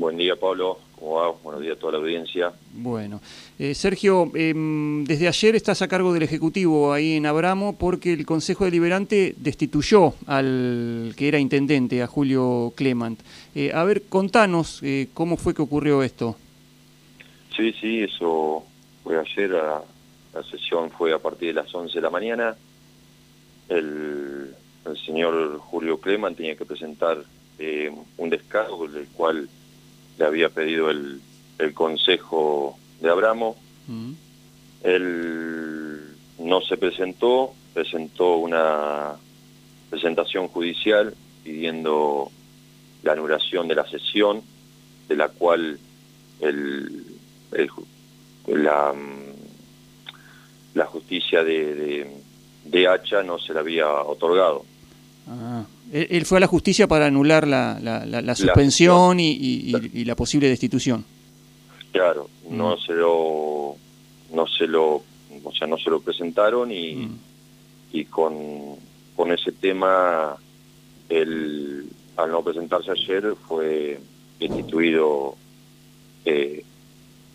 Buen día, Pablo. ¿Cómo va? Buenos días a toda la audiencia. Bueno. Eh, Sergio, em, desde ayer estás a cargo del Ejecutivo ahí en Abramo porque el Consejo Deliberante destituyó al que era intendente, a Julio Clement. Eh, a ver, contanos eh, cómo fue que ocurrió esto. Sí, sí, eso fue ayer. la sesión fue a partir de las 11 de la mañana. El, el señor Julio Clement tenía que presentar un descargo, del cual le había pedido el, el Consejo de Abramo. Mm. Él no se presentó, presentó una presentación judicial pidiendo la anulación de la sesión, de la cual el, la, la justicia de, de, Hacha no se le había otorgado. Ah. Él fue a la justicia para anular la, la, suspensión y, la posible destitución. Claro, no mm. se lo, no se lo, o sea, no se lo presentaron y, mm. y con, con ese tema, el, al no presentarse ayer, fue destituido eh,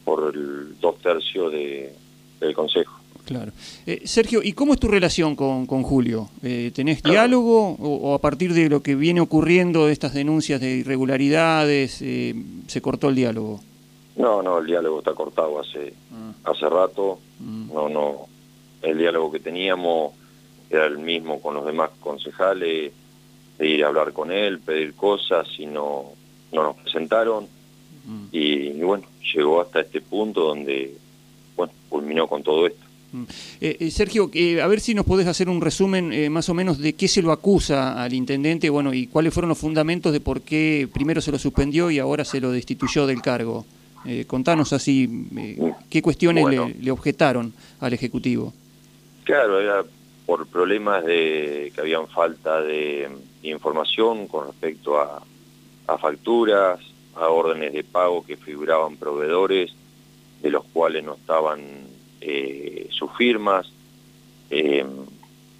por el dos tercios de, del Consejo. Claro. Eh, Sergio, ¿y cómo es tu relación con, con Julio? Eh, ¿Tenés diálogo o, a partir de lo que viene ocurriendo de estas denuncias de irregularidades eh, se cortó el diálogo? No, no, el diálogo está cortado hace, ah. hace rato. Mm. No, no. El diálogo que teníamos era el mismo con los demás concejales, de ir a hablar con él, pedir cosas y no, no nos presentaron. Mm. y bueno, llegó hasta este punto donde, bueno, culminó con todo esto. Eh, eh, Sergio, eh, a ver si nos podés hacer un resumen más o menos de qué se lo acusa al intendente, bueno, y cuáles fueron los fundamentos de por qué primero se lo suspendió y ahora se lo destituyó del cargo. contanos así, qué cuestiones le, objetaron al Ejecutivo. Claro, era por problemas de que habían falta de información con respecto a, a facturas, a órdenes de pago que figuraban proveedores, de los cuales no estaban eh, sus firmas, eh,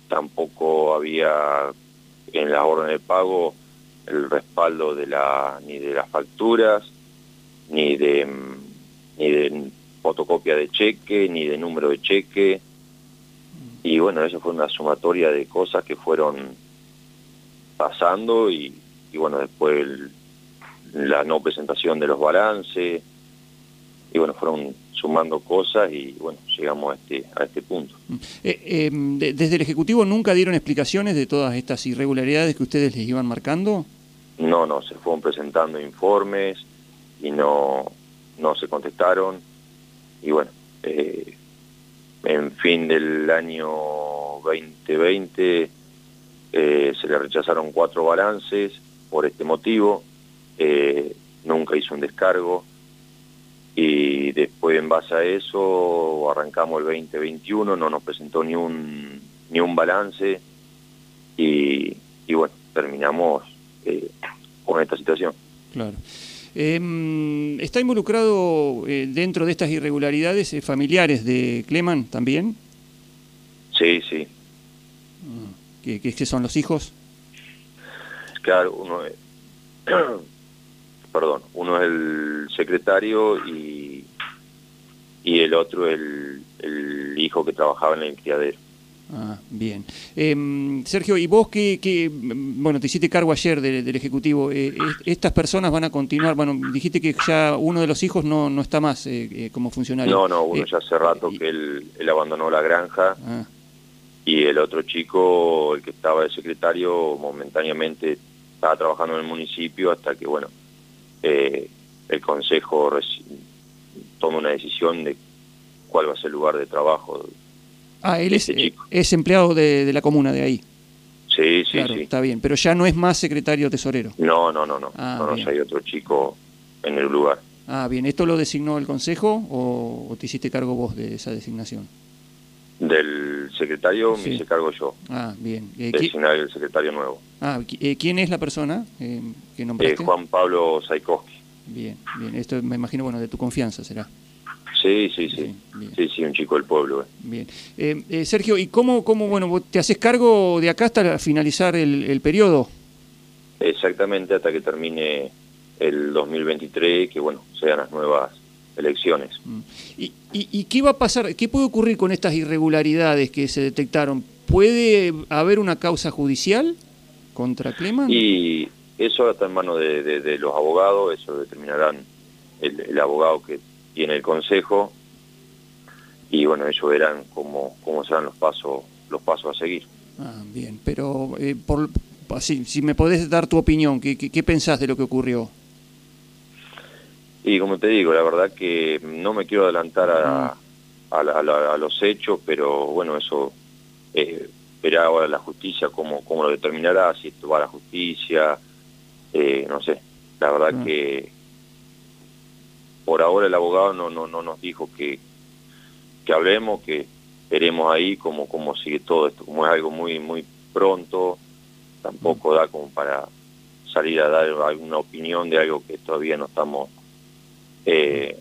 tampoco había en la orden de pago el respaldo de la ni de las facturas, ni de ni de fotocopia de cheque, ni de número de cheque. Y bueno, eso fue una sumatoria de cosas que fueron pasando y, y bueno, después la no presentación de los balances, y bueno, fueron sumando cosas y bueno, llegamos a este, a este punto. Eh, em, ¿Desde el Ejecutivo nunca dieron explicaciones de todas estas irregularidades que ustedes les iban marcando? No, no, se fueron presentando informes y no, no se contestaron y bueno, eh, en fin del año 2020 eh, se le rechazaron cuatro balances por este motivo, nunca hizo un descargo, y después en base a eso arrancamos el 2021, no nos presentó ni un, ni un balance y, y bueno, terminamos eh, con esta situación. Claro. Em, ¿Está involucrado eh, dentro de estas irregularidades eh, familiares de Cleman también? Sí, sí. Ah, ¿Qué, qué, son los hijos? Claro, uno. perdón, uno es el secretario y, y el otro el, el hijo que trabajaba en el criadero. Ah, bien. Em, Sergio, ¿y vos qué, bueno, te hiciste cargo ayer del, Ejecutivo, eh, ¿estas personas van a continuar? Bueno, dijiste que ya uno de los hijos no, no está más eh, eh, como funcionario. No, no, uno ya hace rato que él, él, abandonó la granja ah. y el otro chico, el que estaba de secretario, momentáneamente estaba trabajando en el municipio hasta que, bueno, eh, el Consejo toma una decisión de cuál va a ser el lugar de trabajo. Ah, él es, este es empleado de, la comuna de ahí. Sí, sí, sí. Está bien, pero ya no es más secretario tesorero. No, no, no, no. Ah, no, no hay otro chico en el lugar. Ah, bien. ¿Esto lo designó el Consejo o, te hiciste cargo vos de esa designación? Del secretario me hice cargo yo. Ah, bien. Eh, Designar el secretario nuevo. Ah, eh, ¿quién es la persona eh, que nombraste? Juan Pablo Saikowski. Bien, bien. Esto me imagino, bueno, de tu confianza será. Sí, sí, sí. Sí, sí, un chico del pueblo. Eh. Bien. Eh, eh, Sergio, ¿y cómo, cómo, bueno, te haces cargo de acá hasta finalizar el, el periodo? Exactamente, hasta que termine el 2023 que, bueno, sean las nuevas elecciones. Mm. ¿Y, y, qué va a pasar? ¿Qué puede ocurrir con estas irregularidades que se detectaron? ¿Puede haber una causa judicial contra Cleman? Y eso está en manos de, los abogados, eso determinarán el, abogado que tiene el consejo y bueno, ellos verán cómo, cómo serán los pasos, los pasos a seguir. Ah, bien, pero eh, por, así, si me podés dar tu opinión, ¿qué, qué, pensás de lo que ocurrió? Y como te digo, la verdad que no me quiero adelantar a, a, los hechos, pero bueno, eso eh, verá ahora la justicia cómo, cómo lo determinará, si esto va a la justicia, eh, no sé, la verdad que por ahora el abogado no, no, no nos dijo que, que hablemos, que veremos ahí cómo, cómo sigue todo esto, como es algo muy, muy pronto, tampoco da como para salir a dar alguna opinión de algo que todavía no estamos eh,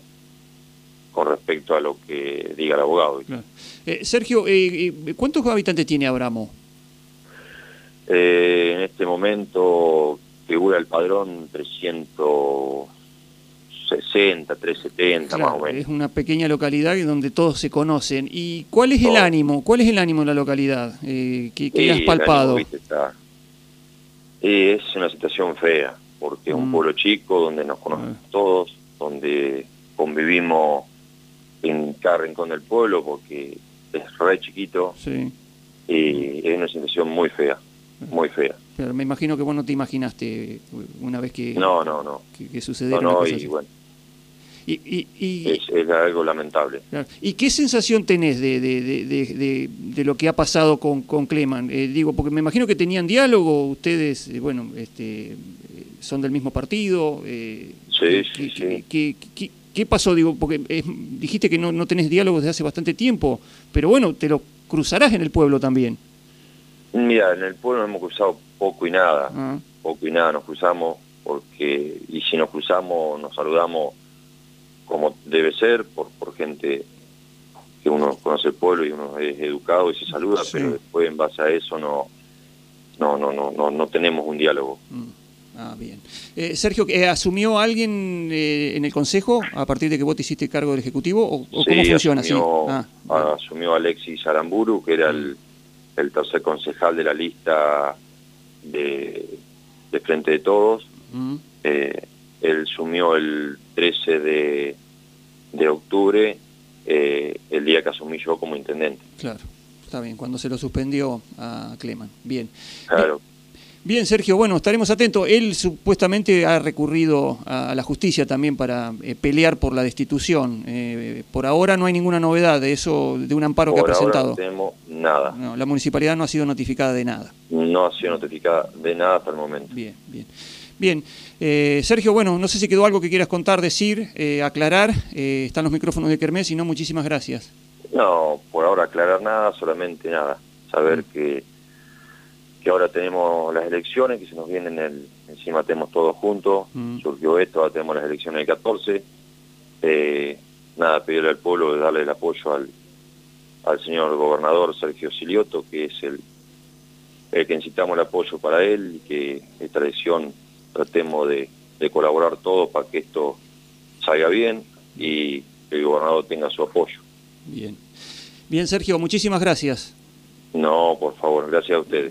con respecto a lo que diga el abogado. Eh, Sergio, eh, ¿cuántos habitantes tiene Abramo? en este momento figura el padrón 360, 370 más o menos. Es una pequeña localidad donde todos se conocen. ¿Y cuál es el ánimo? ¿Cuál es el ánimo en la localidad eh, que, has palpado? es una situación fea, porque es un mm. pueblo chico donde nos conocemos ah. todos, donde convivimos en cada rincón del pueblo, porque es re chiquito. Sí. Y es una situación muy fea, muy fea. Pero me imagino que vos no te imaginaste una vez que, no, no, no. que, sucediera no, no, y bueno. Y, y, es, algo lamentable. ¿Y qué sensación tenés de, de, de, de, lo que ha pasado con, con Cleman? Eh, digo, porque me imagino que tenían diálogo, ustedes, eh, bueno, este, son del mismo partido. Eh, sí, sí, sí. ¿qué, qué, pasó? Digo, porque dijiste que no, no tenés diálogo desde hace bastante tiempo, pero bueno, te lo cruzarás en el pueblo también. Mira, en el pueblo hemos cruzado poco y nada, ah. poco y nada nos cruzamos, porque, y si nos cruzamos, nos saludamos como debe ser, por, por gente que uno conoce el pueblo y uno es educado y se saluda, pero después en base a eso no, no, no, no, no, no tenemos un diálogo. Mm. Ah, bien. Eh, Sergio, eh, ¿asumió alguien eh, en el Consejo a partir de que vos te hiciste cargo del Ejecutivo? ¿O, cómo funciona? Asumió, ah, asumió Alexis Aramburu, que era el, el tercer concejal de la lista de, Frente de Todos. Mm. Eh, él sumió el 13 de, de octubre, el día que asumí yo como intendente. Claro, está bien, cuando se lo suspendió a Cleman. Bien. Claro. Bien, Sergio, bueno, estaremos atentos. Él supuestamente ha recurrido a la justicia también para eh, pelear por la destitución. Eh, por ahora no hay ninguna novedad de eso, de un amparo que ha presentado. no tenemos nada. la municipalidad no ha sido notificada de nada. No ha sido notificada de nada hasta el momento. Bien, bien. Bien, eh, Sergio, bueno, no sé si quedó algo que quieras contar, decir, aclarar. están los micrófonos de Kermés, y no, muchísimas gracias. No, por ahora aclarar nada, solamente nada. Saber mm. que que ahora tenemos las elecciones, que se nos vienen el, encima tenemos todos juntos, mm. surgió esto, ahora tenemos las elecciones del 14, eh, nada, pedirle al pueblo de darle el apoyo al, al señor gobernador Sergio Silioto, que es el, el que necesitamos el apoyo para él y que esta elección tratemos de, de colaborar todos para que esto salga bien y que el gobernador tenga su apoyo. Bien. Bien, Sergio, muchísimas gracias. No, por favor, gracias a ustedes.